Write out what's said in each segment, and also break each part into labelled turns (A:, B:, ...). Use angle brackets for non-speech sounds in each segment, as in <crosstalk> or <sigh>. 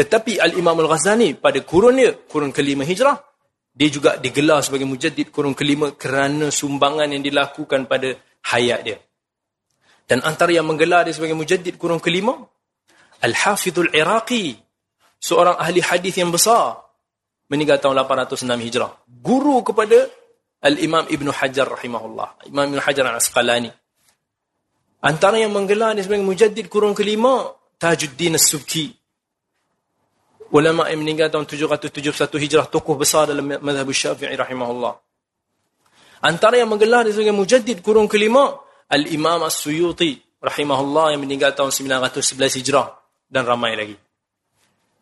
A: Tetapi Al-Imam Al-Ghazali pada kurun dia, kurun kelima hijrah, dia juga digelar sebagai mujaddid kurun kelima kerana sumbangan yang dilakukan pada hayat dia. Dan antara yang menggelar dia sebagai mujaddid kurun kelima, Al-Hafidhul Iraqi, seorang ahli hadis yang besar, meninggal tahun 806 Hijrah. Guru kepada Al-Imam Ibn Hajar rahimahullah. Imam Ibn Hajar al-Asqalani. Antara yang menggelar dia sebagai mujaddid kurun kelima, Tajuddin As-Subki, ulama yang meninggal tahun 771 Hijrah tokoh besar dalam mazhab Syafi'i rahimahullah. Antara yang menggelar dia sebagai mujaddid kurun kelima Al-Imam As-Suyuti rahimahullah yang meninggal tahun 911 Hijrah dan ramai lagi.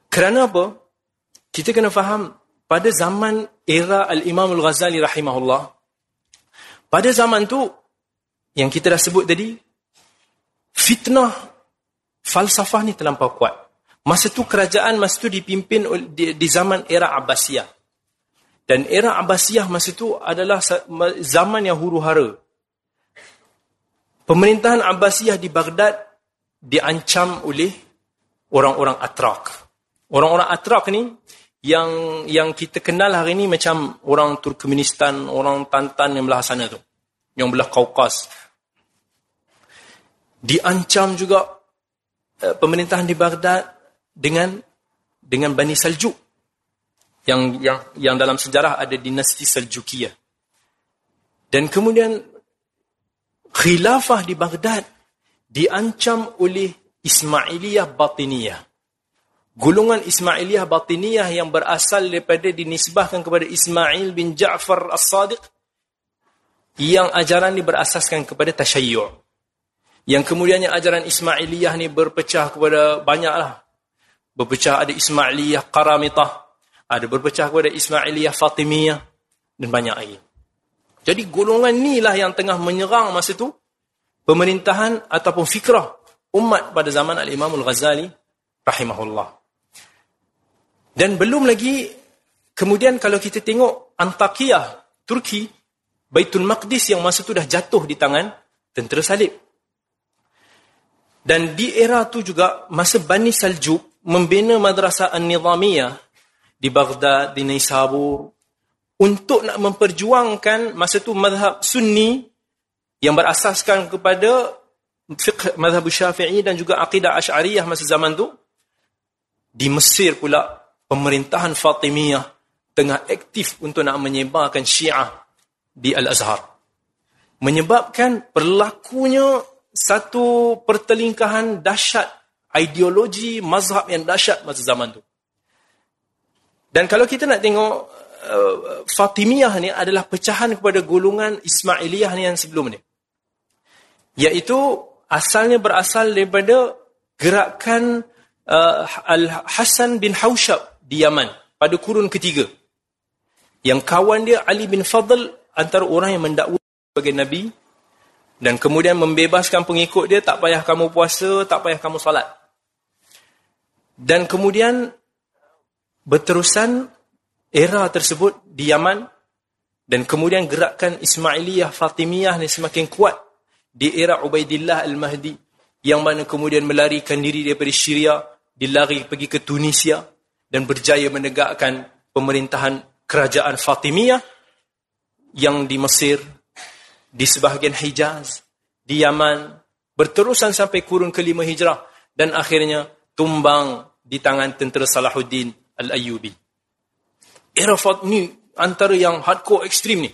A: Kerana apa? Kita kena faham pada zaman era Al-Imam Al-Ghazali rahimahullah pada zaman tu yang kita dah sebut tadi fitnah falsafah ni terlampau kuat. Masa tu kerajaan masa tu dipimpin di, di zaman era Abbasiyah. Dan era Abbasiyah masa tu adalah zaman yang huru-hara. Pemerintahan Abbasiyah di Baghdad diancam oleh orang-orang Atrak. Orang-orang Atrak ni yang yang kita kenal hari ni macam orang Turkmenistan, orang Tantan yang belah sana tu. Yang belah Kaukas. Diancam juga uh, pemerintahan di Baghdad dengan dengan Bani Saljuk yang yang yang dalam sejarah ada dinasti Seljukiyah. Dan kemudian khilafah di Baghdad diancam oleh Ismailiyah Batiniyah. Golongan Ismailiyah Batiniyah yang berasal daripada dinisbahkan kepada Ismail bin Ja'far As-Sadiq yang ajaran ini berasaskan kepada tasyayyur. Yang kemudiannya ajaran Ismailiyah ni berpecah kepada banyaklah berpecah ada Ismailiyah Qaramitah, ada berpecah kepada Ismailiyah Fatimiyah dan banyak lagi. Jadi golongan inilah yang tengah menyerang masa itu pemerintahan ataupun fikrah umat pada zaman Al-Imam Al-Ghazali rahimahullah. Dan belum lagi kemudian kalau kita tengok Antakya, Turki, Baitul Maqdis yang masa itu dah jatuh di tangan tentera salib. Dan di era tu juga masa Bani Saljuk membina madrasah An-Nizamiyah di Baghdad, di Naisabur untuk nak memperjuangkan masa tu mazhab Sunni yang berasaskan kepada fiqh mazhab Syafi'i dan juga akidah Asy'ariyah masa zaman tu di Mesir pula pemerintahan Fatimiyah tengah aktif untuk nak menyebarkan Syiah di Al-Azhar. Menyebabkan berlakunya satu pertelingkahan dahsyat ideologi mazhab yang dahsyat masa zaman tu. Dan kalau kita nak tengok uh, Fatimiyah ni adalah pecahan kepada golongan Ismailiyah ni yang sebelum ni. Iaitu asalnya berasal daripada gerakan uh, Al-Hasan bin Haushab di Yaman pada kurun ketiga. Yang kawan dia Ali bin Fadl antara orang yang mendakwa sebagai Nabi dan kemudian membebaskan pengikut dia tak payah kamu puasa, tak payah kamu salat. Dan kemudian berterusan era tersebut di Yaman dan kemudian gerakan Ismailiyah Fatimiyah ni semakin kuat di era Ubaidillah Al-Mahdi yang mana kemudian melarikan diri daripada Syria, dilari pergi ke Tunisia dan berjaya menegakkan pemerintahan kerajaan Fatimiyah yang di Mesir, di sebahagian Hijaz, di Yaman, berterusan sampai kurun kelima hijrah. Dan akhirnya tumbang di tangan tentera Salahuddin Al-Ayyubi. Arafat ni antara yang hardcore ekstrim ni.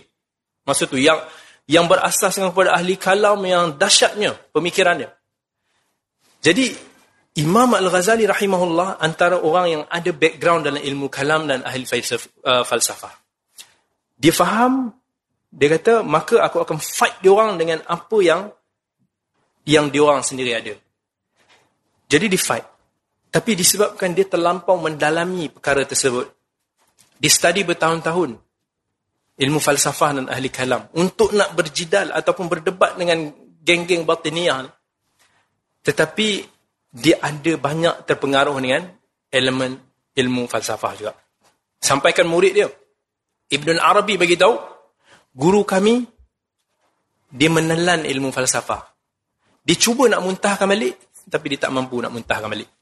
A: Maksud tu yang yang berasaskan kepada ahli kalam yang dahsyatnya pemikirannya. Jadi Imam Al-Ghazali rahimahullah antara orang yang ada background dalam ilmu kalam dan ahli uh, falsafah. Dia faham dia kata maka aku akan fight dia orang dengan apa yang yang dia orang sendiri ada. Jadi di fight. Tapi disebabkan dia terlampau mendalami perkara tersebut. Dia study bertahun-tahun. Ilmu falsafah dan ahli kalam. Untuk nak berjidal ataupun berdebat dengan geng-geng batiniah. Tetapi dia ada banyak terpengaruh dengan elemen ilmu falsafah juga. Sampaikan murid dia. Ibn Arabi bagi tahu guru kami dia menelan ilmu falsafah. Dia cuba nak muntahkan balik tapi dia tak mampu nak muntahkan balik.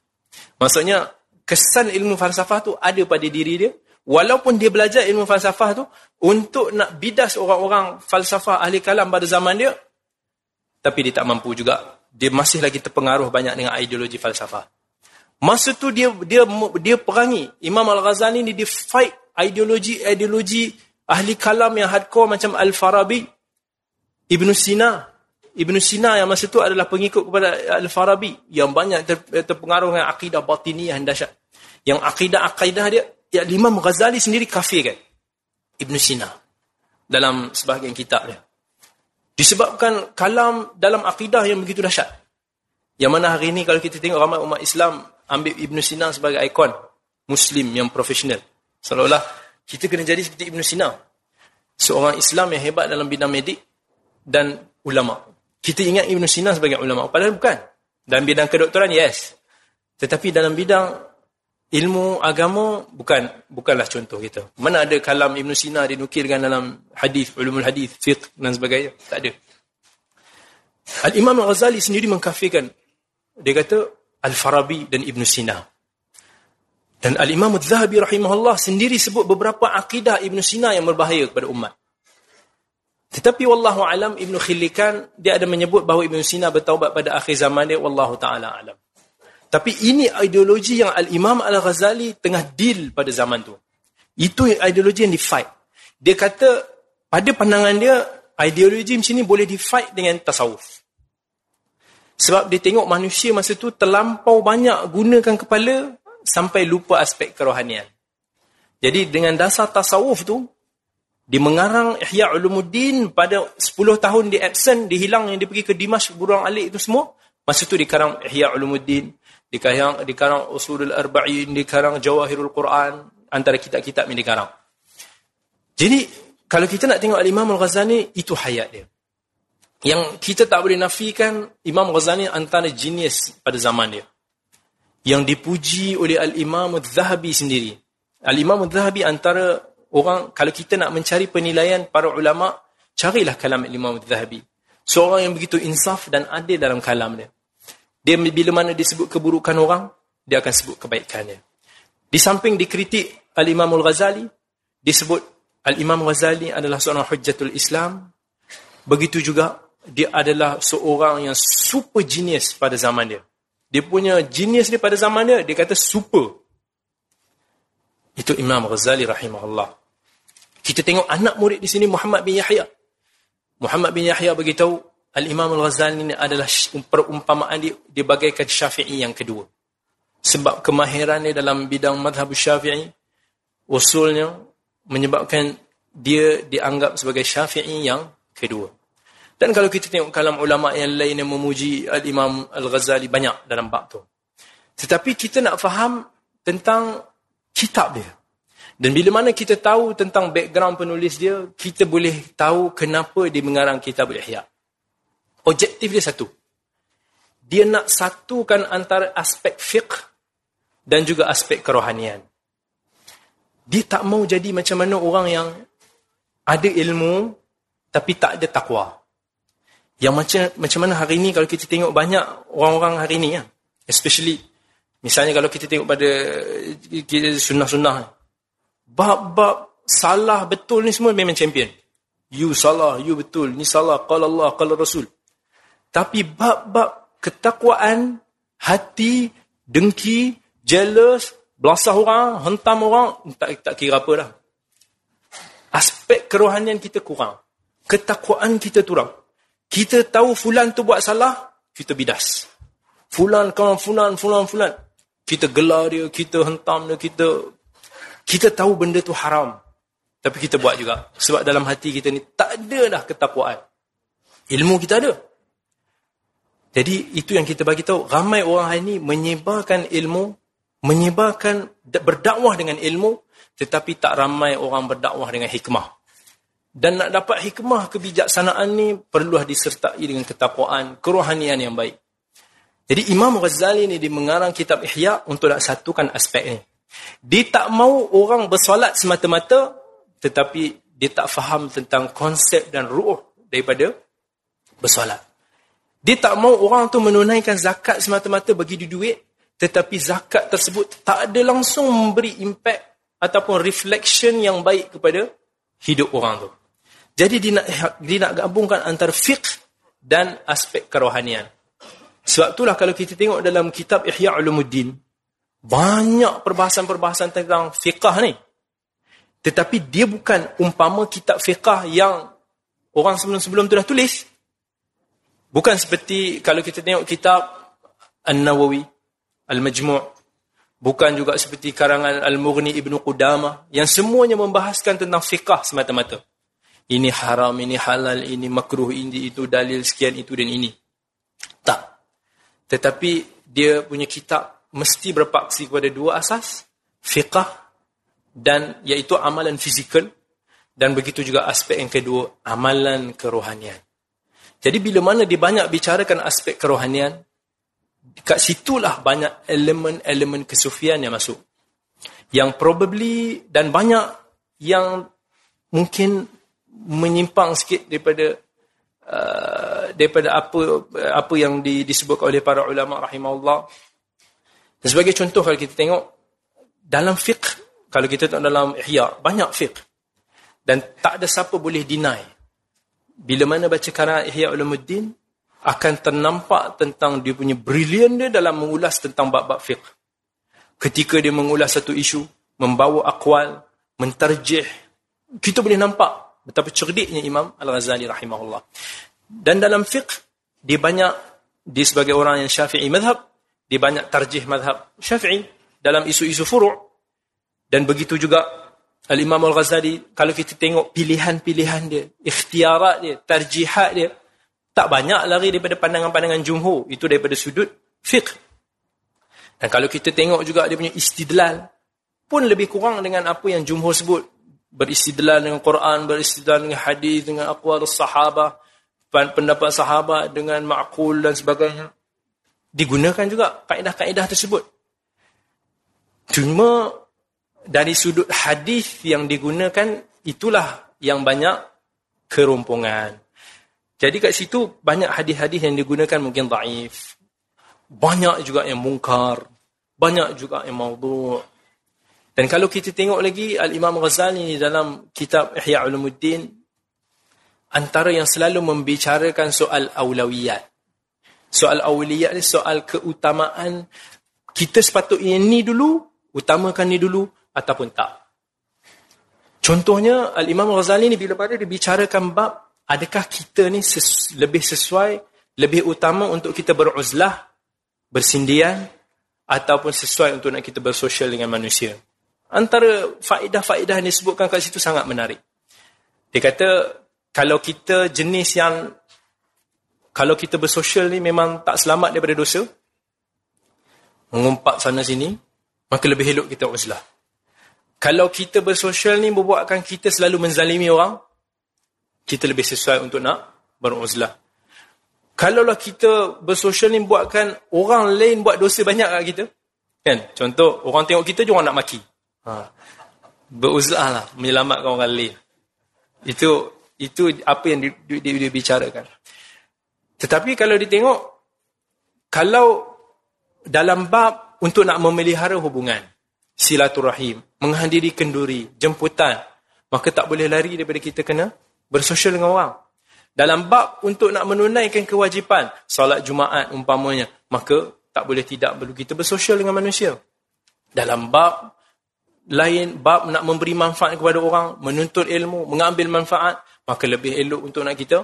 A: Maksudnya kesan ilmu falsafah tu ada pada diri dia. Walaupun dia belajar ilmu falsafah tu untuk nak bidas orang-orang falsafah ahli kalam pada zaman dia, tapi dia tak mampu juga. Dia masih lagi terpengaruh banyak dengan ideologi falsafah. Masa tu dia dia dia perangi Imam Al-Ghazali ni dia fight ideologi-ideologi ahli kalam yang hardcore macam Al-Farabi, Ibn Sina. Ibn Sina yang masa tu adalah pengikut kepada Al-Farabi yang banyak ter, terpengaruh dengan akidah batiniyah yang dahsyat. Yang akidah-akidah dia, ya Imam Ghazali sendiri kafir kan? Ibn Sina. Dalam sebahagian kitab dia. Disebabkan kalam dalam akidah yang begitu dahsyat. Yang mana hari ini kalau kita tengok ramai umat Islam ambil Ibn Sina sebagai ikon Muslim yang profesional. Seolah-olah kita kena jadi seperti Ibn Sina. Seorang Islam yang hebat dalam bidang medik dan ulama. Kita ingat Ibn Sina sebagai ulama. Padahal bukan. Dalam bidang kedoktoran, yes. Tetapi dalam bidang ilmu agama, bukan bukanlah contoh kita. Mana ada kalam Ibn Sina dinukirkan dalam hadis, ulumul hadis, fiqh dan sebagainya. Tak ada. Al-Imam Al-Ghazali sendiri mengkafirkan. Dia kata, Al-Farabi dan Ibn Sina. Dan Al-Imam Al-Zahabi rahimahullah sendiri sebut beberapa akidah Ibn Sina yang berbahaya kepada umat. Tetapi wallahu alam Ibn Khillikan dia ada menyebut bahawa Ibn Sina bertaubat pada akhir zaman dia wallahu taala alam. Tapi ini ideologi yang Al-Imam Al-Ghazali tengah deal pada zaman tu. Itu ideologi yang di fight. Dia kata pada pandangan dia ideologi macam ni boleh di fight dengan tasawuf. Sebab dia tengok manusia masa tu terlampau banyak gunakan kepala sampai lupa aspek kerohanian. Jadi dengan dasar tasawuf tu dia mengarang Ihya Ulumuddin pada 10 tahun dia absent, dia hilang yang dia pergi ke Dimash, Burung Alik itu semua. Masa tu dikarang Ihya Ulumuddin, dikarang, dikarang Usulul Arba'in, dikarang Jawahirul Quran, antara kitab-kitab yang dikarang. Jadi, kalau kita nak tengok Imam Al-Ghazali, itu hayat dia. Yang kita tak boleh nafikan, Imam Ghazali antara genius pada zaman dia. Yang dipuji oleh Al-Imam Al-Zahabi sendiri. Al-Imam Al-Zahabi antara orang kalau kita nak mencari penilaian para ulama carilah kalam Imam Az-Zahabi seorang yang begitu insaf dan adil dalam kalam dia. Dia bila mana disebut keburukan orang dia akan sebut kebaikannya. Di samping dikritik Al-Imam Al-Ghazali disebut Al-Imam Ghazali adalah seorang hujjatul Islam. Begitu juga dia adalah seorang yang super genius pada zaman dia. Dia punya genius dia pada zaman dia dia kata super. Itu Imam Ghazali rahimahullah kita tengok anak murid di sini Muhammad bin Yahya. Muhammad bin Yahya beritahu Al-Imam Al-Ghazali ini adalah perumpamaan dia, dia bagaikan syafi'i yang kedua. Sebab kemahirannya dalam bidang madhab syafi'i, usulnya menyebabkan dia dianggap sebagai syafi'i yang kedua. Dan kalau kita tengok kalam ulama yang lain yang memuji Al-Imam Al-Ghazali banyak dalam bab tu. Tetapi kita nak faham tentang kitab dia. Dan bila mana kita tahu tentang background penulis dia, kita boleh tahu kenapa dia mengarang kitab Ihya. Objektif dia satu. Dia nak satukan antara aspek fiqh dan juga aspek kerohanian. Dia tak mau jadi macam mana orang yang ada ilmu tapi tak ada takwa. Yang macam macam mana hari ini kalau kita tengok banyak orang-orang hari ini ya, especially misalnya kalau kita tengok pada sunnah-sunnah bab-bab salah betul ni semua memang champion. You salah, you betul. Ni salah, qala Allah, qala Rasul. Tapi bab-bab ketakwaan, hati, dengki, jealous, belasah orang, hentam orang, tak, tak kira apa dah. Aspek kerohanian kita kurang. Ketakwaan kita kurang. Kita tahu fulan tu buat salah, kita bidas. Fulan, kawan fulan, fulan, fulan. Kita gelar dia, kita hentam dia, kita kita tahu benda tu haram. Tapi kita buat juga. Sebab dalam hati kita ni tak ada dah ketakwaan. Ilmu kita ada. Jadi itu yang kita bagi tahu. Ramai orang hari ni menyebarkan ilmu. Menyebarkan, berdakwah dengan ilmu. Tetapi tak ramai orang berdakwah dengan hikmah. Dan nak dapat hikmah kebijaksanaan ni perlulah disertai dengan ketakwaan, kerohanian yang baik. Jadi Imam Ghazali ni dia mengarang kitab Ihya untuk nak satukan aspek ni. Dia tak mau orang bersolat semata-mata tetapi dia tak faham tentang konsep dan ruh daripada bersolat. Dia tak mau orang tu menunaikan zakat semata-mata bagi dia duit tetapi zakat tersebut tak ada langsung memberi impact ataupun reflection yang baik kepada hidup orang tu. Jadi dia nak, dia nak gabungkan antara fiqh dan aspek kerohanian. Sebab itulah kalau kita tengok dalam kitab Ihya Ulumuddin, banyak perbahasan-perbahasan tentang fiqh ni. Tetapi dia bukan umpama kitab fiqh yang orang sebelum-sebelum tu dah tulis. Bukan seperti kalau kita tengok kitab An-Nawawi, Al-Majmu' Bukan juga seperti karangan Al-Mughni Ibn Qudamah yang semuanya membahaskan tentang fiqh semata-mata. Ini haram, ini halal, ini makruh, ini itu dalil sekian itu dan ini. Tak. Tetapi dia punya kitab mesti berpaksi kepada dua asas. Fiqh dan iaitu amalan fizikal dan begitu juga aspek yang kedua, amalan kerohanian. Jadi bila mana dia banyak bicarakan aspek kerohanian, kat situlah banyak elemen-elemen kesufian yang masuk. Yang probably dan banyak yang mungkin menyimpang sikit daripada uh, daripada apa apa yang di, disebut oleh para ulama rahimahullah. Sebagai contoh kalau kita tengok dalam fiqh, kalau kita tengok dalam ihya, banyak fiqh. Dan tak ada siapa boleh deny. Bila mana baca karangan Ihya Ulumuddin, akan ternampak tentang dia punya brilian dia dalam mengulas tentang bab-bab fiqh. Ketika dia mengulas satu isu, membawa akwal, menterjih, kita boleh nampak betapa cerdiknya Imam Al-Ghazali rahimahullah. Dan dalam fiqh, dia banyak, dia sebagai orang yang syafi'i madhab, dia banyak tarjih madhab syafi'i dalam isu-isu furu' dan begitu juga Al-Imam Al-Ghazali, kalau kita tengok pilihan-pilihan dia, ikhtiarat dia, tarjihat dia, tak banyak lari daripada pandangan-pandangan jumhur. Itu daripada sudut fiqh. Dan kalau kita tengok juga dia punya istidlal, pun lebih kurang dengan apa yang jumhur sebut. Beristidlal dengan Quran, beristidlal dengan hadis, dengan aqwal sahabah, pendapat sahabat dengan ma'kul dan sebagainya. Digunakan juga kaedah-kaedah tersebut. Cuma dari sudut hadis yang digunakan, itulah yang banyak kerumpungan. Jadi kat situ banyak hadis-hadis yang digunakan mungkin daif. Banyak juga yang mungkar. Banyak juga yang maudhu'. Dan kalau kita tengok lagi Al-Imam Ghazali dalam kitab Ihya Ulumuddin antara yang selalu membicarakan soal awlawiyat. Soal awliyat ni soal keutamaan kita sepatutnya ni dulu, utamakan ni dulu ataupun tak. Contohnya Al-Imam Ghazali ni bila pada dia bicarakan bab adakah kita ni ses, lebih sesuai, lebih utama untuk kita beruzlah, bersindian, ataupun sesuai untuk nak kita bersosial dengan manusia. Antara faedah-faedah yang disebutkan kat situ sangat menarik. Dia kata, kalau kita jenis yang, kalau kita bersosial ni memang tak selamat daripada dosa, mengumpat sana sini, maka lebih elok kita uzlah. Kalau kita bersosial ni membuatkan kita selalu menzalimi orang, kita lebih sesuai untuk nak beruzlah. Kalaulah kita bersosial ni buatkan orang lain buat dosa banyak kat kita. Kan? Contoh, orang tengok kita orang nak maki. Ha. Beruzlah lah, menyelamatkan orang lain. Itu itu apa yang dia, dia, dia, dia bicarakan. Tetapi kalau ditengok, kalau dalam bab untuk nak memelihara hubungan, silaturahim, menghadiri kenduri, jemputan, maka tak boleh lari daripada kita kena bersosial dengan orang. Dalam bab untuk nak menunaikan kewajipan, solat Jumaat umpamanya, maka tak boleh tidak perlu kita bersosial dengan manusia. Dalam bab lain, bab nak memberi manfaat kepada orang, menuntut ilmu, mengambil manfaat, maka lebih elok untuk nak kita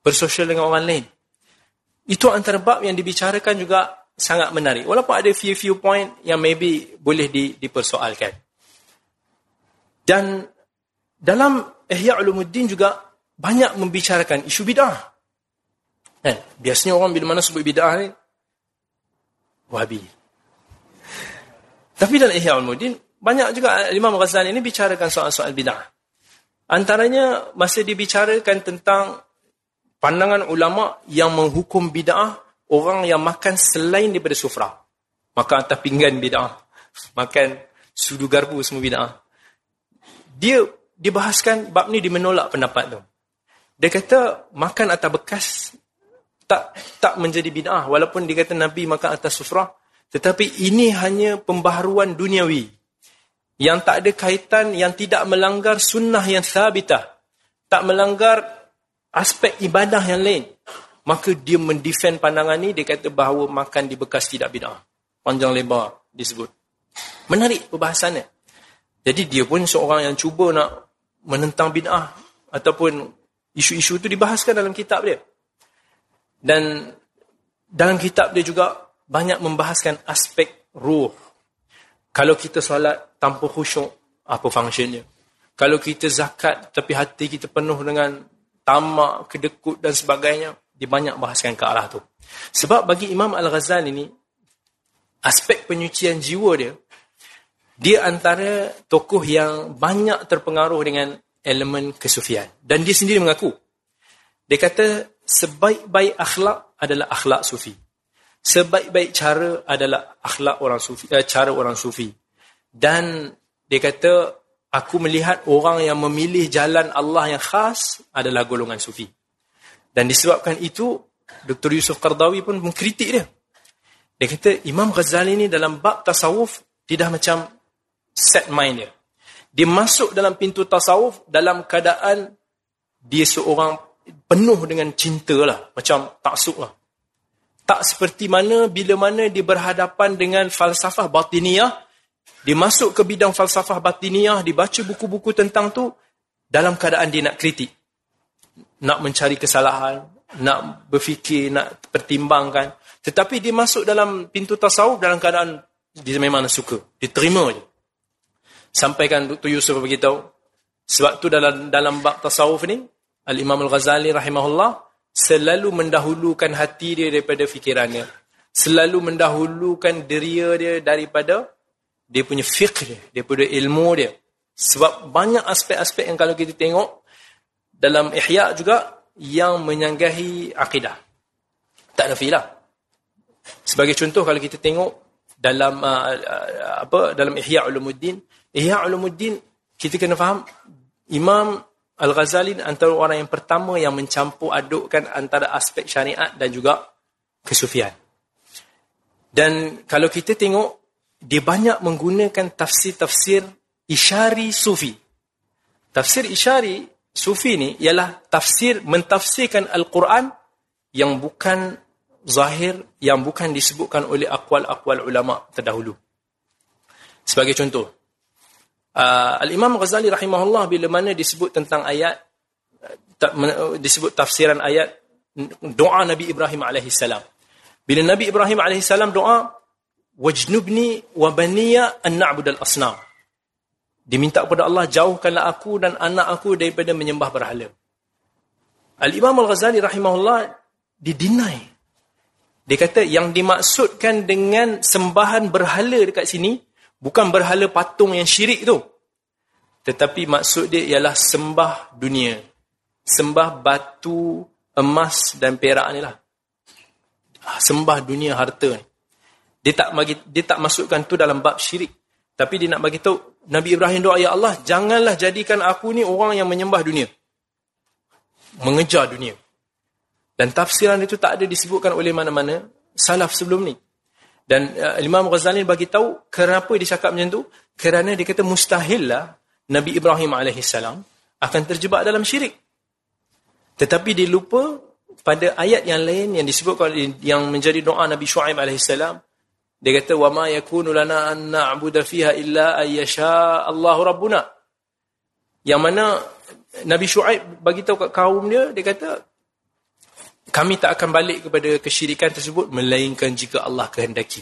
A: bersosial dengan orang lain. Itu antara bab yang dibicarakan juga sangat menarik. Walaupun ada few-few point yang maybe boleh di, dipersoalkan. Dan dalam Ihya Ulumuddin juga banyak membicarakan isu bid'ah. Kan? Biasanya orang bila mana sebut bid'ah ni, Wahabi. Tapi dalam Ihya Ulumuddin, banyak juga Imam Ghazali ini bicarakan soal-soal bid'ah. Antaranya, masa dibicarakan tentang pandangan ulama yang menghukum bid'ah, orang yang makan selain daripada sufrah. Makan atas pinggan bid'ah. Makan sudu garbu semua bid'ah. Dia dibahaskan bab ni dimenolak pendapat tu. Dia kata makan atas bekas tak tak menjadi bid'ah walaupun dia kata Nabi makan atas sufrah Tetapi ini hanya pembaharuan duniawi yang tak ada kaitan, yang tidak melanggar sunnah yang sabitah. Tak melanggar aspek ibadah yang lain. Maka dia mendefend pandangan ni, dia kata bahawa makan di bekas tidak bid'ah. Panjang lebar disebut. Menarik perbahasannya. Jadi dia pun seorang yang cuba nak menentang bid'ah ataupun isu-isu itu dibahaskan dalam kitab dia. Dan dalam kitab dia juga banyak membahaskan aspek ruh. Kalau kita solat tanpa khusyuk, apa fungsinya? Kalau kita zakat tapi hati kita penuh dengan tamak, kedekut dan sebagainya, dia banyak bahaskan ke arah tu. Sebab bagi Imam Al-Ghazali ni, aspek penyucian jiwa dia, dia antara tokoh yang banyak terpengaruh dengan elemen kesufian. Dan dia sendiri mengaku. Dia kata, sebaik-baik akhlak adalah akhlak sufi. Sebaik-baik cara adalah akhlak orang sufi, eh, cara orang sufi. Dan dia kata, aku melihat orang yang memilih jalan Allah yang khas adalah golongan sufi. Dan disebabkan itu, Dr. Yusuf Qardawi pun mengkritik dia. Dia kata, Imam Ghazali ni dalam bab tasawuf, tidak macam set mind dia. Dia masuk dalam pintu tasawuf dalam keadaan dia seorang penuh dengan cinta lah. Macam taksuk lah. Tak seperti mana bila mana dia berhadapan dengan falsafah batiniah, dia masuk ke bidang falsafah batiniah, dia baca buku-buku tentang tu dalam keadaan dia nak kritik. Nak mencari kesalahan, nak berfikir, nak pertimbangkan. Tetapi dia masuk dalam pintu tasawuf dalam keadaan dia memang suka. Dia terima je. Sampaikan Dr. Yusuf beritahu. Sebab tu dalam dalam bab tasawuf ni, Al-Imam Al-Ghazali rahimahullah, selalu mendahulukan hati dia daripada fikirannya. Selalu mendahulukan diri dia daripada dia punya fiqh dia, daripada ilmu dia. Sebab banyak aspek-aspek yang kalau kita tengok dalam ihya juga yang menyanggahi akidah. Tak ada filah. Sebagai contoh kalau kita tengok dalam uh, uh, apa dalam Ihya Ulumuddin, Ihya Ulumuddin kita kena faham Imam Al-Ghazali antara orang yang pertama yang mencampur adukkan antara aspek syariat dan juga kesufian. Dan kalau kita tengok, dia banyak menggunakan tafsir-tafsir isyari sufi. Tafsir isyari sufi ni ialah tafsir mentafsirkan Al-Quran yang bukan zahir, yang bukan disebutkan oleh akwal-akwal ulama terdahulu. Sebagai contoh, Uh, Al-Imam Ghazali rahimahullah bila mana disebut tentang ayat uh, disebut tafsiran ayat doa Nabi Ibrahim alaihi salam. Bila Nabi Ibrahim alaihi salam doa wajnubni wa baniya an na'bud al-asnam. Diminta kepada Allah jauhkanlah aku dan anak aku daripada menyembah berhala. Al-Imam Al-Ghazali rahimahullah didinai. Dia kata yang dimaksudkan dengan sembahan berhala dekat sini Bukan berhala patung yang syirik tu. Tetapi maksud dia ialah sembah dunia. Sembah batu, emas dan perak ni lah. Ah, sembah dunia harta ni. Dia tak bagi, dia tak masukkan tu dalam bab syirik. Tapi dia nak bagi tahu Nabi Ibrahim doa ya Allah janganlah jadikan aku ni orang yang menyembah dunia. Mengejar dunia. Dan tafsiran itu tak ada disebutkan oleh mana-mana salaf sebelum ni. Dan uh, Imam Ghazali bagi tahu kenapa dia cakap macam tu? Kerana dia kata mustahillah Nabi Ibrahim AS akan terjebak dalam syirik. Tetapi dia lupa pada ayat yang lain yang disebutkan yang menjadi doa Nabi Shu'aib AS. Dia kata wa ma yakunu lana an na'budu fiha illa ayyasha Allahu rabbuna. Yang mana Nabi Shu'aib bagi tahu kat kaum dia dia kata kami tak akan balik kepada kesyirikan tersebut melainkan jika Allah kehendaki.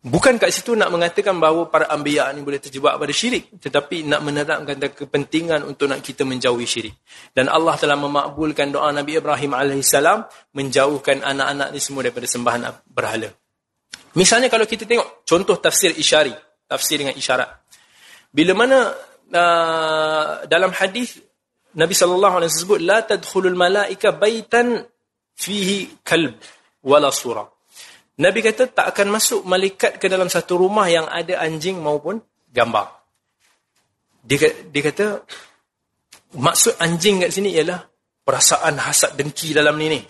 A: Bukan kat situ nak mengatakan bahawa para ambiya ni boleh terjebak pada syirik tetapi nak menerangkan kepentingan untuk nak kita menjauhi syirik. Dan Allah telah memakbulkan doa Nabi Ibrahim alaihissalam menjauhkan anak-anak ni semua daripada sembahan berhala. Misalnya kalau kita tengok contoh tafsir isyari. Tafsir dengan isyarat. Bila mana uh, dalam hadis Nabi sallallahu alaihi wasallam sebut la tadkhulul malaika baitan fihi kalb wala sura. Nabi kata tak akan masuk malaikat ke dalam satu rumah yang ada anjing maupun gambar. Dia, dia kata maksud anjing kat sini ialah perasaan hasad dengki dalam ni ni.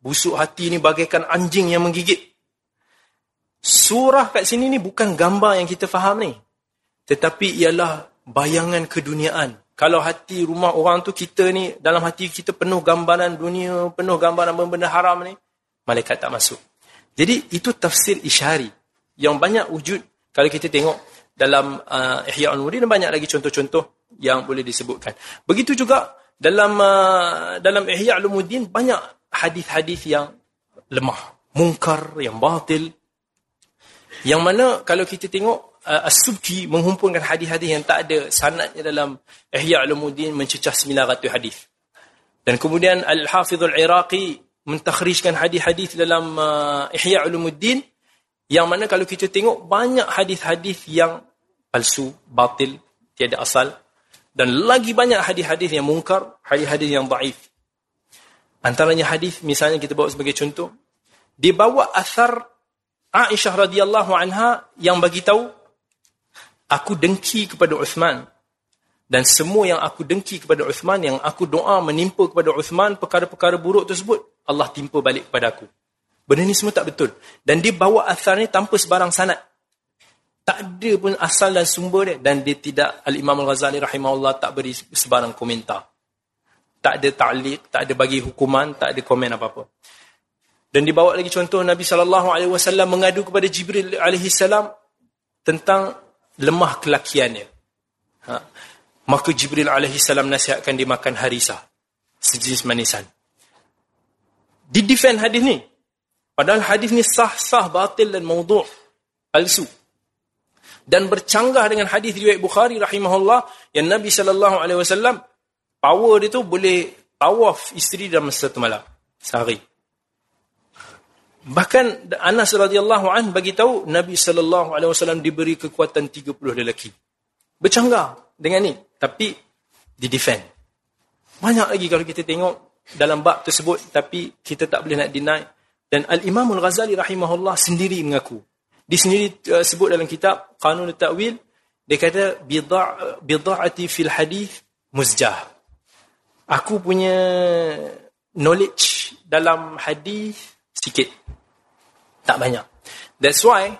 A: Busuk hati ni bagaikan anjing yang menggigit. Surah kat sini ni bukan gambar yang kita faham ni. Tetapi ialah bayangan keduniaan. Kalau hati rumah orang tu kita ni, dalam hati kita penuh gambaran dunia, penuh gambaran benda-benda haram ni, malaikat tak masuk. Jadi itu tafsir isyari. Yang banyak wujud, kalau kita tengok dalam uh, Ihya Al-Murid, banyak lagi contoh-contoh yang boleh disebutkan. Begitu juga dalam uh, dalam Ihya Ulumuddin banyak hadis-hadis yang lemah, mungkar, yang batil. Yang mana kalau kita tengok uh, As-Subki menghumpunkan hadis-hadis yang tak ada sanadnya dalam Ihya Ulumuddin mencecah 900 hadis. Dan kemudian Al-Hafidh Al-Iraqi mentakhrijkan hadis-hadis dalam uh, Ihya Ulumuddin yang mana kalau kita tengok banyak hadis-hadis yang palsu, batil, tiada asal dan lagi banyak hadis-hadis yang mungkar, hadis-hadis yang daif. Antaranya hadis misalnya kita bawa sebagai contoh, dibawa asar Aisyah radhiyallahu anha yang bagi tahu aku dengki kepada Uthman dan semua yang aku dengki kepada Uthman yang aku doa menimpa kepada Uthman perkara-perkara buruk tersebut Allah timpa balik kepada aku. Benda ni semua tak betul. Dan dia bawa asar ni tanpa sebarang sanad tak ada pun asal dan sumber dia dan dia tidak al-Imam al-Ghazali rahimahullah tak beri sebarang komentar. Tak ada ta'liq, tak ada bagi hukuman, tak ada komen apa-apa. Dan dibawa lagi contoh Nabi wasallam mengadu kepada Jibril salam tentang lemah kelakiannya. Ha. Maka Jibril salam nasihatkan dia makan harisa, sejenis manisan. Di defend hadis ni. Padahal hadis ni sah-sah batil dan maudhu' palsu dan bercanggah dengan hadis riwayat Bukhari rahimahullah yang Nabi wasallam power dia tu boleh tawaf isteri dalam satu malam sehari. Bahkan Anas radhiyallahu an bagi tahu Nabi sallallahu alaihi wasallam diberi kekuatan 30 lelaki. Bercanggah dengan ni tapi di defend. Banyak lagi kalau kita tengok dalam bab tersebut tapi kita tak boleh nak deny dan Al-Imam Al-Ghazali rahimahullah sendiri mengaku di sini uh, sebut dalam kitab Qanun Ta'wil dia kata bid'a bid'ati fil hadis muzjah. Aku punya knowledge dalam hadis sikit. Tak banyak. That's why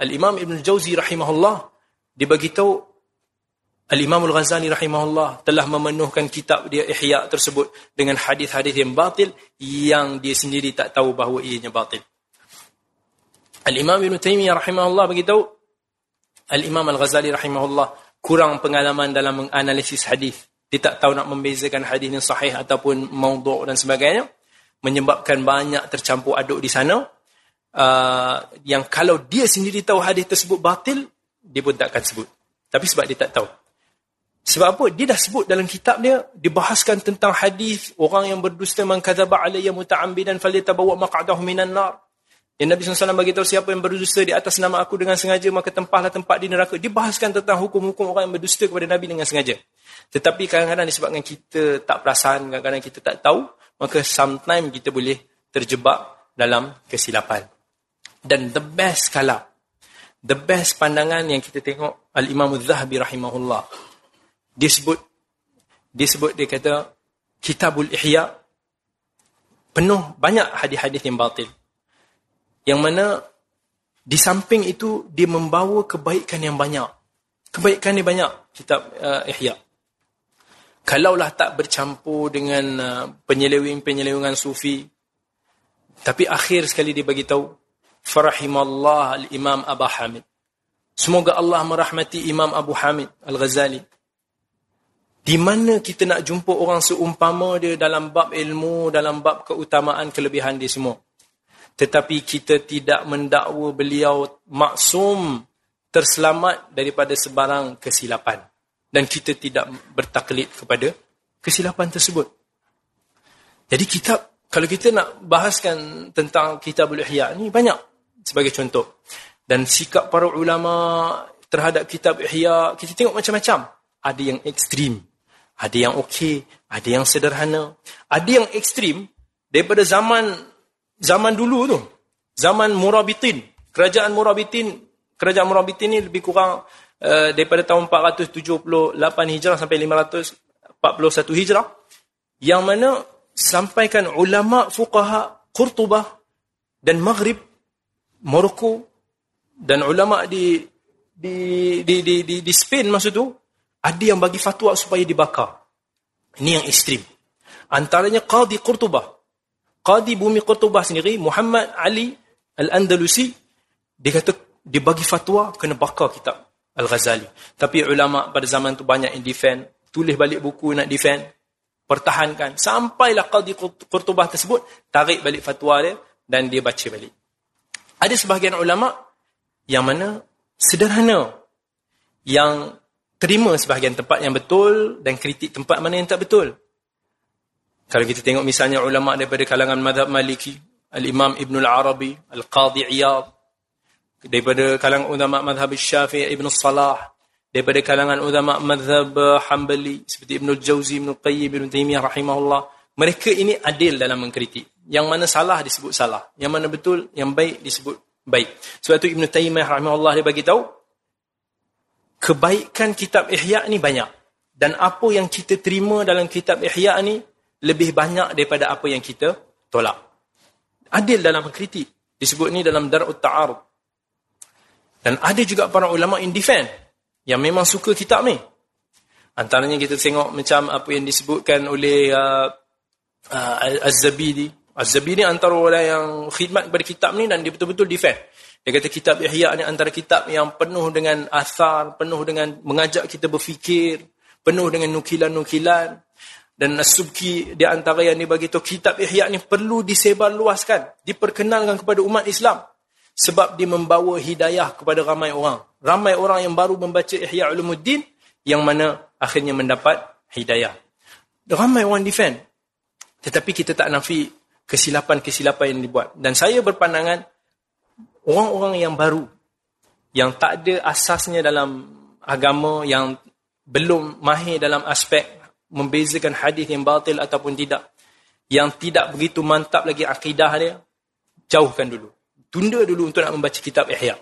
A: Al-Imam Ibn Jauzi rahimahullah dia bagi tahu Al-Imam Al-Ghazali rahimahullah telah memenuhkan kitab dia Ihya tersebut dengan hadis-hadis yang batil yang dia sendiri tak tahu bahawa ianya batil. Al-Imam Ibn Taymiyyah rahimahullah beritahu Al-Imam Al-Ghazali rahimahullah kurang pengalaman dalam menganalisis hadis. Dia tak tahu nak membezakan hadis yang sahih ataupun maudhu' dan sebagainya. Menyebabkan banyak tercampur aduk di sana. Uh, yang kalau dia sendiri tahu hadis tersebut batil, dia pun tak akan sebut. Tapi sebab dia tak tahu. Sebab apa? Dia dah sebut dalam kitab dia, dibahaskan tentang hadis orang yang berdusta man kadzaba alayya muta'ambidan falyatabawa maq'adahu minan nar. Yang Nabi SAW tahu siapa yang berdusta di atas nama aku dengan sengaja maka tempatlah tempat di neraka. Dibahaskan tentang hukum-hukum orang yang berdusta kepada Nabi dengan sengaja. Tetapi kadang-kadang disebabkan kita tak perasan, kadang-kadang kita tak tahu, maka sometimes kita boleh terjebak dalam kesilapan. Dan the best kala, the best pandangan yang kita tengok Al-Imam Al-Zahabi rahimahullah. Dia sebut, dia sebut, dia kata, Kitabul Ihya, penuh banyak hadis-hadis yang batil yang mana di samping itu dia membawa kebaikan yang banyak. Kebaikan ni banyak kitab uh, Ihya. Kalaulah tak bercampur dengan uh, penyeleweng-penyelewengan sufi tapi akhir sekali dia bagi tahu farahimallah al-imam Abu Hamid. Semoga Allah merahmati Imam Abu Hamid Al-Ghazali. Di mana kita nak jumpa orang seumpama dia dalam bab ilmu, dalam bab keutamaan, kelebihan dia semua tetapi kita tidak mendakwa beliau maksum terselamat daripada sebarang kesilapan dan kita tidak bertaklid kepada kesilapan tersebut. Jadi kitab kalau kita nak bahaskan tentang kitabul ihya ni banyak sebagai contoh dan sikap para ulama terhadap kitab ihya kita tengok macam-macam ada yang ekstrim ada yang okey ada yang sederhana ada yang ekstrim daripada zaman zaman dulu tu. Zaman Murabitin. Kerajaan Murabitin. Kerajaan Murabitin ni lebih kurang uh, daripada tahun 478 Hijrah sampai 541 Hijrah. Yang mana sampaikan ulama fuqaha Qurtubah dan Maghrib, Morocco, Dan ulama di di di di di, di Spain masa tu ada yang bagi fatwa supaya dibakar. Ini yang ekstrim. Antaranya Qadi Qurtubah. Qadi Bumi Qurtubah sendiri, Muhammad Ali Al-Andalusi, dia kata dia bagi fatwa kena bakar kitab Al-Ghazali. Tapi ulama pada zaman tu banyak yang defend, tulis balik buku nak defend, pertahankan. Sampailah Qadi Qurtubah tersebut, tarik balik fatwa dia dan dia baca balik. Ada sebahagian ulama yang mana sederhana yang terima sebahagian tempat yang betul dan kritik tempat mana yang tak betul. Kalau kita tengok misalnya ulama daripada kalangan madhab Maliki, Al-Imam Ibn Al-Arabi, Al-Qadhi Iyad, daripada kalangan ulama madhab Syafi'i Ibn Salah, daripada kalangan ulama madhab Hanbali seperti Ibn Al-Jawzi, Ibn Al-Qayyim, Ibn Taymiyah rahimahullah, mereka ini adil dalam mengkritik. Yang mana salah disebut salah, yang mana betul, yang baik disebut baik. Sebab itu Ibn Taymiyah rahimahullah dia bagi tahu kebaikan kitab Ihya ni banyak dan apa yang kita terima dalam kitab Ihya ni lebih banyak daripada apa yang kita tolak. Adil dalam kritik. Disebut ni dalam Dar'ut Ta'arud. Dan ada juga para ulama in defend yang memang suka kitab ni. Antaranya kita tengok macam apa yang disebutkan oleh uh, uh, Az-Zabidi. Az-Zabidi antara orang yang khidmat kepada kitab ni dan dia betul-betul defend. Dia kata kitab Ihya ni antara kitab yang penuh dengan asar, penuh dengan mengajak kita berfikir, penuh dengan nukilan-nukilan. Dan Nasubki di antara yang dibagi tahu kitab Ihya ni perlu disebarluaskan, diperkenalkan kepada umat Islam. Sebab dia membawa hidayah kepada ramai orang. Ramai orang yang baru membaca Ihya Ulumuddin yang mana akhirnya mendapat hidayah. Ramai orang defend. Tetapi kita tak nafi kesilapan-kesilapan yang dibuat. Dan saya berpandangan orang-orang yang baru yang tak ada asasnya dalam agama yang belum mahir dalam aspek membezakan hadis yang batil ataupun tidak yang tidak begitu mantap lagi akidah dia jauhkan dulu tunda dulu untuk nak membaca kitab Ihya.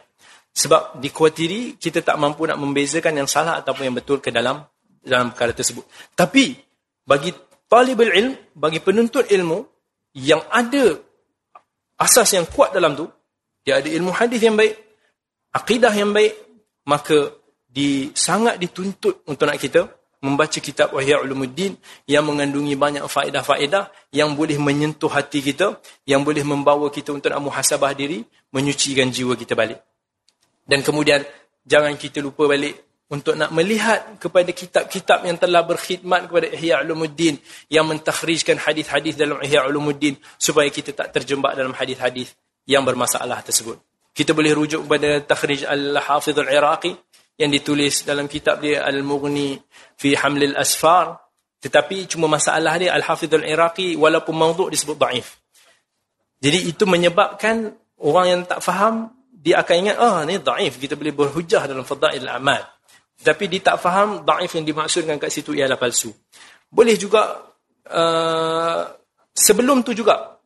A: Sebab dikhawatiri kita tak mampu nak membezakan yang salah ataupun yang betul ke dalam dalam perkara tersebut. Tapi bagi talibul ilm bagi penuntut ilmu yang ada asas yang kuat dalam tu dia ada ilmu hadis yang baik, akidah yang baik, maka di sangat dituntut untuk nak kita membaca kitab Wahya Ulumuddin yang mengandungi banyak faedah-faedah yang boleh menyentuh hati kita, yang boleh membawa kita untuk nak muhasabah diri, menyucikan jiwa kita balik. Dan kemudian jangan kita lupa balik untuk nak melihat kepada kitab-kitab yang telah berkhidmat kepada Ihya Ulumuddin yang mentakhrijkan hadis-hadis dalam Ihya Ulumuddin supaya kita tak terjebak dalam hadis-hadis yang bermasalah tersebut. Kita boleh rujuk kepada Takhrij Al-Hafidh Al-Iraqi yang ditulis dalam kitab dia Al-Mughni fi Haml Al-Asfar. Tetapi cuma masalah dia Al-Hafidh Al-Iraqi walaupun mawdu' disebut da'if. Jadi itu menyebabkan orang yang tak faham dia akan ingat ah oh, ni da'if kita boleh berhujah dalam fadail amal. Tapi dia tak faham da'if yang dimaksudkan kat situ ialah palsu. Boleh juga uh, sebelum tu juga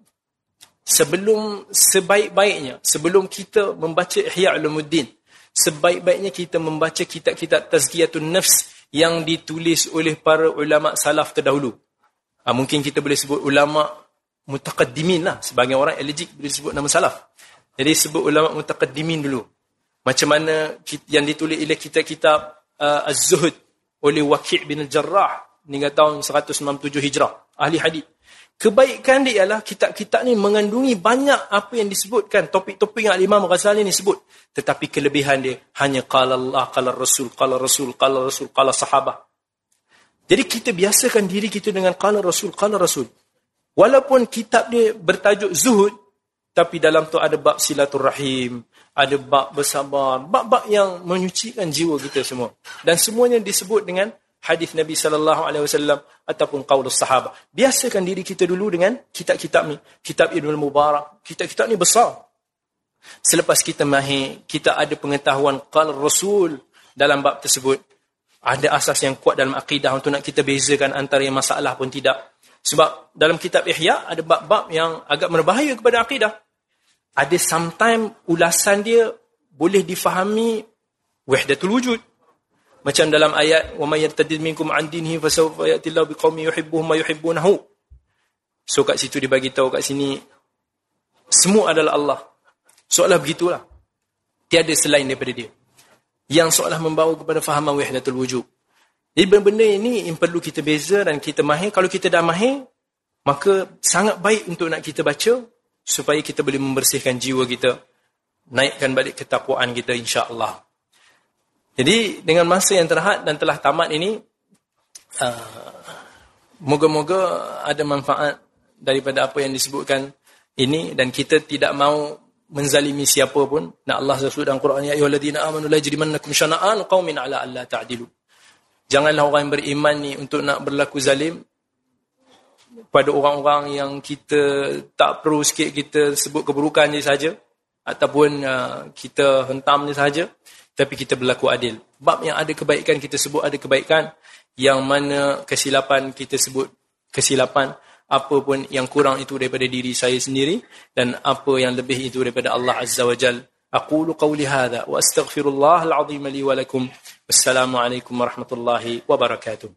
A: sebelum sebaik-baiknya sebelum kita membaca Ihya Ulumuddin sebaik-baiknya kita membaca kitab-kitab tazkiyatun nafs yang ditulis oleh para ulama salaf terdahulu. Ha, mungkin kita boleh sebut ulama mutaqaddimin lah. Sebagai orang allergic boleh sebut nama salaf. Jadi sebut ulama mutaqaddimin dulu. Macam mana yang ditulis oleh kitab-kitab uh, Az-Zuhud oleh Waqi' bin Al-Jarrah hingga tahun 197 Hijrah. Ahli hadis Kebaikan dia ialah kitab-kitab ni mengandungi banyak apa yang disebutkan, topik-topik yang Imam Ghazali ni sebut. Tetapi kelebihan dia hanya qala Allah, qala Rasul, qala Rasul, qala Rasul, qala sahabat. Jadi kita biasakan diri kita dengan qala Rasul, qala Rasul. Walaupun kitab dia bertajuk zuhud, tapi dalam tu ada bab silaturrahim, ada bab bersabar, bab-bab yang menyucikan jiwa kita semua. Dan semuanya disebut dengan hadis Nabi sallallahu alaihi wasallam ataupun qaulus sahabat. Biasakan diri kita dulu dengan kitab-kitab ni, kitab Ibnu Mubarak. Kitab-kitab ni besar. Selepas kita mahir, kita ada pengetahuan qal Rasul dalam bab tersebut. Ada asas yang kuat dalam akidah untuk nak kita bezakan antara yang masalah pun tidak. Sebab dalam kitab Ihya ada bab-bab yang agak berbahaya kepada akidah. Ada sometimes ulasan dia boleh difahami wahdatul wujud. Macam dalam ayat wa may yartadid minkum an dinihi fa sawfa ya'ti Allahu biqaumin yuhibbuhum wa yuhibbunahu. So kat situ dibagi tahu kat sini semua adalah Allah. Soalah begitulah. Tiada selain daripada dia. Yang seolah membawa kepada fahaman wahdatul wujud. Jadi benda-benda ini yang perlu kita beza dan kita mahir. Kalau kita dah mahir, maka sangat baik untuk nak kita baca supaya kita boleh membersihkan jiwa kita. Naikkan balik ketakwaan kita insya-Allah. Jadi dengan masa yang terhad dan telah tamat ini uh, moga-moga ada manfaat daripada apa yang disebutkan ini dan kita tidak mau menzalimi siapa pun. Nak Allah sebut dalam Quran ya ayyuhallazina amanu la yajrimannakum syana'an qaumin ala alla ta'dilu. Janganlah orang yang beriman ni untuk nak berlaku zalim pada orang-orang yang kita tak perlu sikit kita sebut keburukan je saja ataupun uh, kita hentam je saja tapi kita berlaku adil. Bab yang ada kebaikan kita sebut ada kebaikan yang mana kesilapan kita sebut kesilapan apa pun yang kurang itu daripada diri saya sendiri dan apa yang lebih itu daripada Allah Azza wa Jal. Aqulu qawli hadha wa astaghfirullah al-azim li wa lakum. Wassalamualaikum warahmatullahi wabarakatuh.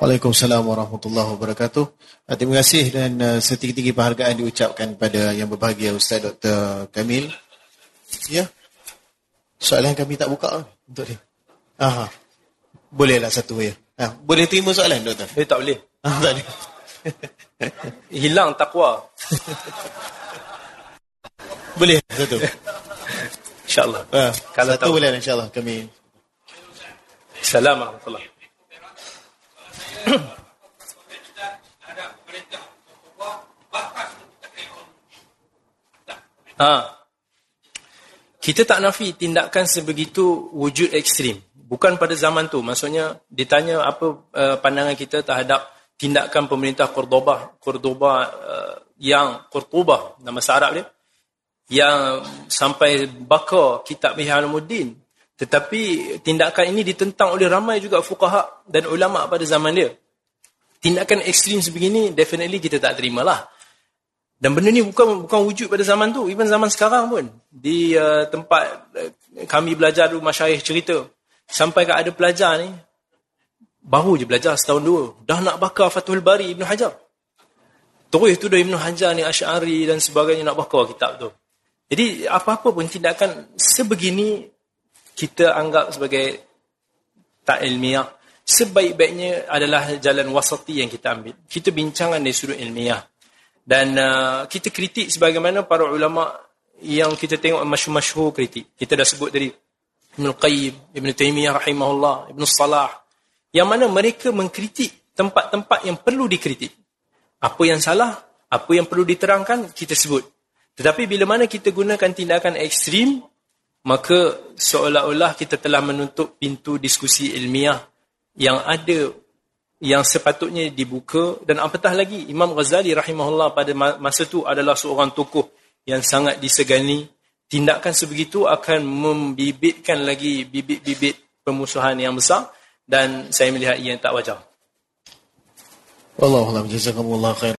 B: Waalaikumsalam warahmatullahi wabarakatuh. Uh, terima kasih dan uh, setinggi-tinggi penghargaan diucapkan pada yang berbahagia Ustaz Dr. Kamil. Ya. Soalan kami tak buka untuk dia. Aha. Bolehlah satu ya. Ha, boleh terima soalan doktor?
A: Eh tak boleh.
B: Ah, tak boleh. <laughs>
A: Hilang takwa.
B: boleh satu.
A: InsyaAllah.
B: Ha, Kalau satu tahu. boleh insyaAllah kami.
A: Assalamualaikum warahmatullahi <clears throat> Ha. Kita tak nafi tindakan sebegitu wujud ekstrim. Bukan pada zaman tu. Maksudnya ditanya apa uh, pandangan kita terhadap tindakan pemerintah Cordoba, Cordoba uh, yang Cordoba nama Arab dia yang sampai bakar kitab Mihalamuddin. Tetapi tindakan ini ditentang oleh ramai juga fuqaha dan ulama pada zaman dia. Tindakan ekstrim sebegini definitely kita tak terimalah. Dan benda ni bukan bukan wujud pada zaman tu, even zaman sekarang pun. Di uh, tempat uh, kami belajar dulu masyayikh cerita, sampai ke ada pelajar ni baru je belajar setahun dua, dah nak bakar Fathul Bari Ibn Hajar. Terus tu dah Ibn Hajar ni Asy'ari dan sebagainya nak bakar kitab tu. Jadi apa-apa pun tindakan sebegini kita anggap sebagai tak ilmiah. Sebaik-baiknya adalah jalan wasati yang kita ambil. Kita bincangan dari sudut ilmiah. Dan uh, kita kritik sebagaimana para ulama yang kita tengok masyhur-masyhur kritik. Kita dah sebut tadi Ibn Qayyim, Ibn Taymiyah rahimahullah, Ibn Salah. Yang mana mereka mengkritik tempat-tempat yang perlu dikritik. Apa yang salah, apa yang perlu diterangkan, kita sebut. Tetapi bila mana kita gunakan tindakan ekstrim, maka seolah-olah kita telah menutup pintu diskusi ilmiah yang ada yang sepatutnya dibuka. Dan apatah lagi Imam Ghazali rahimahullah pada masa itu adalah seorang tokoh yang sangat disegani. Tindakan sebegitu akan membibitkan lagi bibit-bibit permusuhan yang besar. Dan saya melihat ia tak wajar.
B: Wallahu a'lam. Jazakumullah khair